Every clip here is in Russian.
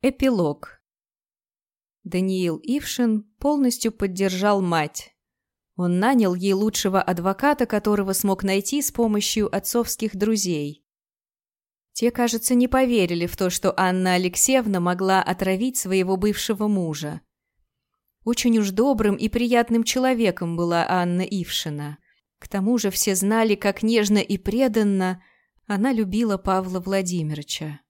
Эпилог. Даниил Ившин полностью поддержал мать. Он нанял ей лучшего адвоката, которого смог найти с помощью отцовских друзей. Те, кажется, не поверили в то, что Анна Алексеевна могла отравить своего бывшего мужа. Очень уж добрым и приятным человеком была Анна Ившина. К тому же все знали, как нежно и преданно она любила Павла Владимировича.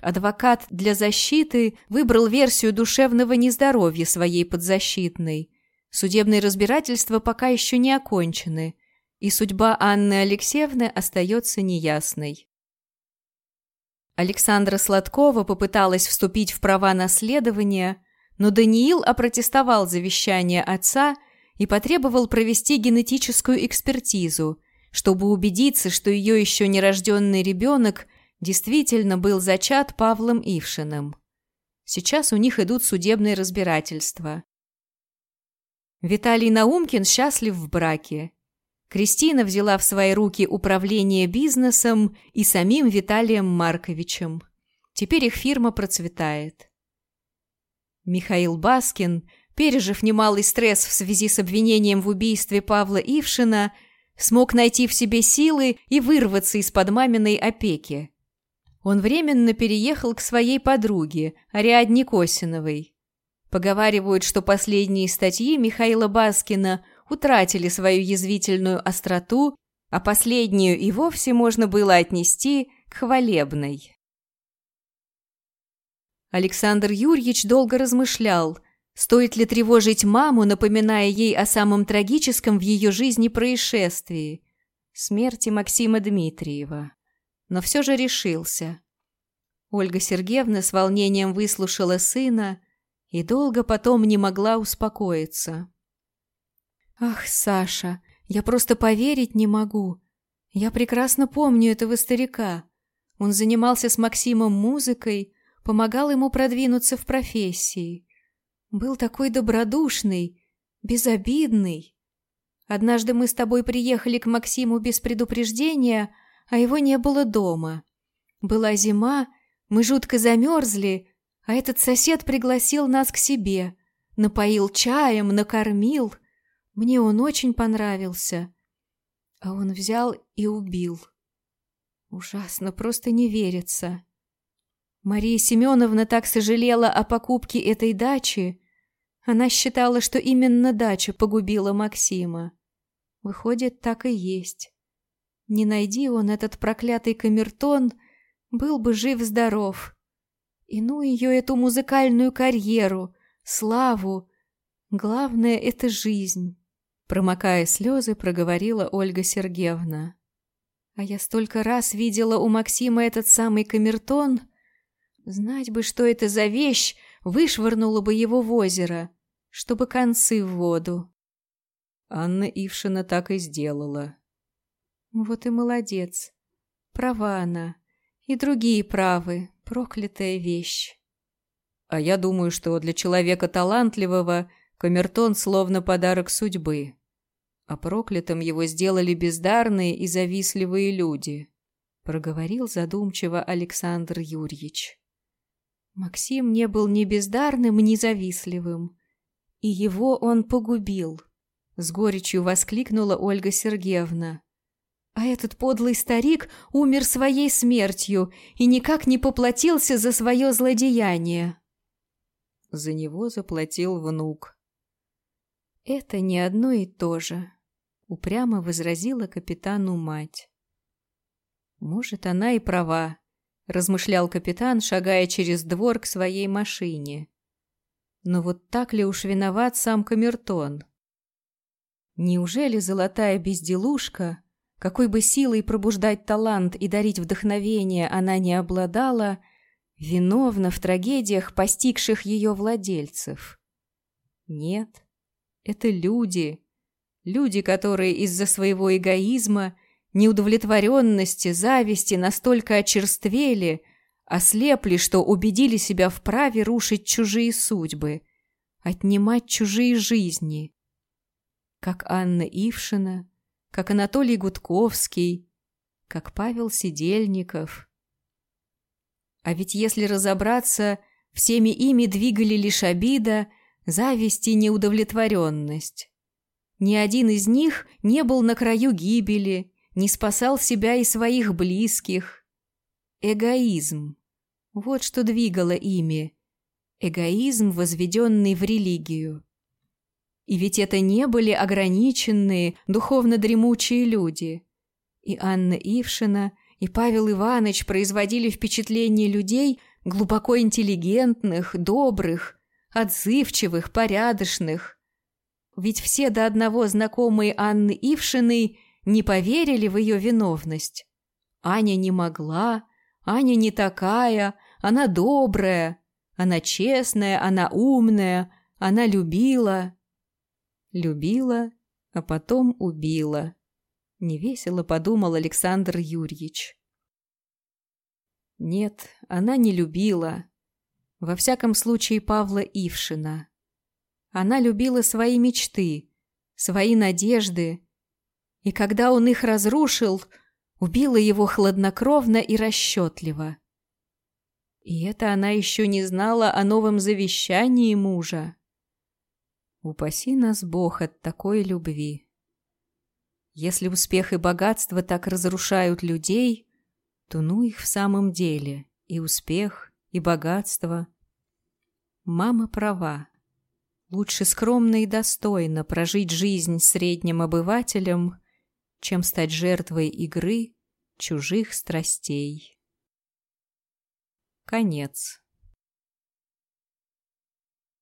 Адвокат для защиты выбрал версию душевного нездоровья своей подзащитной. Судебные разбирательства пока еще не окончены, и судьба Анны Алексеевны остается неясной. Александра Сладкова попыталась вступить в права наследования, но Даниил опротестовал завещание отца и потребовал провести генетическую экспертизу, чтобы убедиться, что ее еще нерожденный ребенок – действительно был зачат Павлом Ившиным. Сейчас у них идут судебные разбирательства. Виталий Наумкин счастлив в браке. Кристина взяла в свои руки управление бизнесом и самим Виталием Марковичем. Теперь их фирма процветает. Михаил Баскин, пережив немалый стресс в связи с обвинением в убийстве Павла Ившина, смог найти в себе силы и вырваться из-под маминой опеки. Он временно переехал к своей подруге, Ариадне Косиновой. Поговаривают, что последние статьи Михаила Баскина утратили свою язвительную остроту, а последнюю и вовсе можно было отнести к хвалебной. Александр Юрьевич долго размышлял, стоит ли тревожить маму, напоминая ей о самом трагическом в ее жизни происшествии – смерти Максима Дмитриева но все же решился. Ольга Сергеевна с волнением выслушала сына и долго потом не могла успокоиться. «Ах, Саша, я просто поверить не могу. Я прекрасно помню этого старика. Он занимался с Максимом музыкой, помогал ему продвинуться в профессии. Был такой добродушный, безобидный. Однажды мы с тобой приехали к Максиму без предупреждения — а его не было дома. Была зима, мы жутко замерзли, а этот сосед пригласил нас к себе, напоил чаем, накормил. Мне он очень понравился. А он взял и убил. Ужасно, просто не верится. Мария Семеновна так сожалела о покупке этой дачи. Она считала, что именно дача погубила Максима. Выходит, так и есть. Не найди он этот проклятый камертон, был бы жив-здоров. И ну ее эту музыкальную карьеру, славу. Главное — это жизнь. Промокая слезы, проговорила Ольга Сергеевна. А я столько раз видела у Максима этот самый камертон. Знать бы, что это за вещь, вышвырнула бы его в озеро, чтобы концы в воду. Анна Ившина так и сделала. Вот и молодец. Права она. И другие правы. Проклятая вещь. А я думаю, что для человека талантливого камертон словно подарок судьбы. А проклятым его сделали бездарные и завистливые люди, проговорил задумчиво Александр Юрьевич. Максим не был ни бездарным, ни завистливым. И его он погубил. С горечью воскликнула Ольга Сергеевна. А этот подлый старик умер своей смертью и никак не поплатился за свое злодеяние. За него заплатил внук. Это не одно и то же, упрямо возразила капитану мать. Может, она и права, размышлял капитан, шагая через двор к своей машине. Но вот так ли уж виноват сам Камертон? Неужели золотая безделушка какой бы силой пробуждать талант и дарить вдохновение она не обладала, виновна в трагедиях, постигших ее владельцев. Нет, это люди. Люди, которые из-за своего эгоизма, неудовлетворенности, зависти настолько очерствели, ослепли, что убедили себя в праве рушить чужие судьбы, отнимать чужие жизни. Как Анна Ившина, как Анатолий Гудковский, как Павел Сидельников. А ведь если разобраться, всеми ими двигали лишь обида, зависть и неудовлетворенность. Ни один из них не был на краю гибели, не спасал себя и своих близких. Эгоизм. Вот что двигало ими. Эгоизм, возведенный в религию. И ведь это не были ограниченные, духовно дремучие люди. И Анна Ившина, и Павел Иванович производили впечатление людей глубоко интеллигентных, добрых, отзывчивых, порядочных. Ведь все до одного знакомые Анны Ившиной не поверили в ее виновность. Аня не могла, Аня не такая, она добрая, она честная, она умная, она любила. Любила, а потом убила. Невесело подумал Александр Юрьевич. Нет, она не любила. Во всяком случае, Павла Ившина. Она любила свои мечты, свои надежды. И когда он их разрушил, убила его хладнокровно и расчетливо. И это она еще не знала о новом завещании мужа. Упаси нас Бог от такой любви. Если успех и богатство так разрушают людей, то ну их в самом деле, и успех, и богатство. Мама права. Лучше скромно и достойно прожить жизнь средним обывателем, чем стать жертвой игры чужих страстей. Конец.